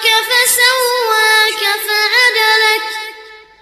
ربك فسوى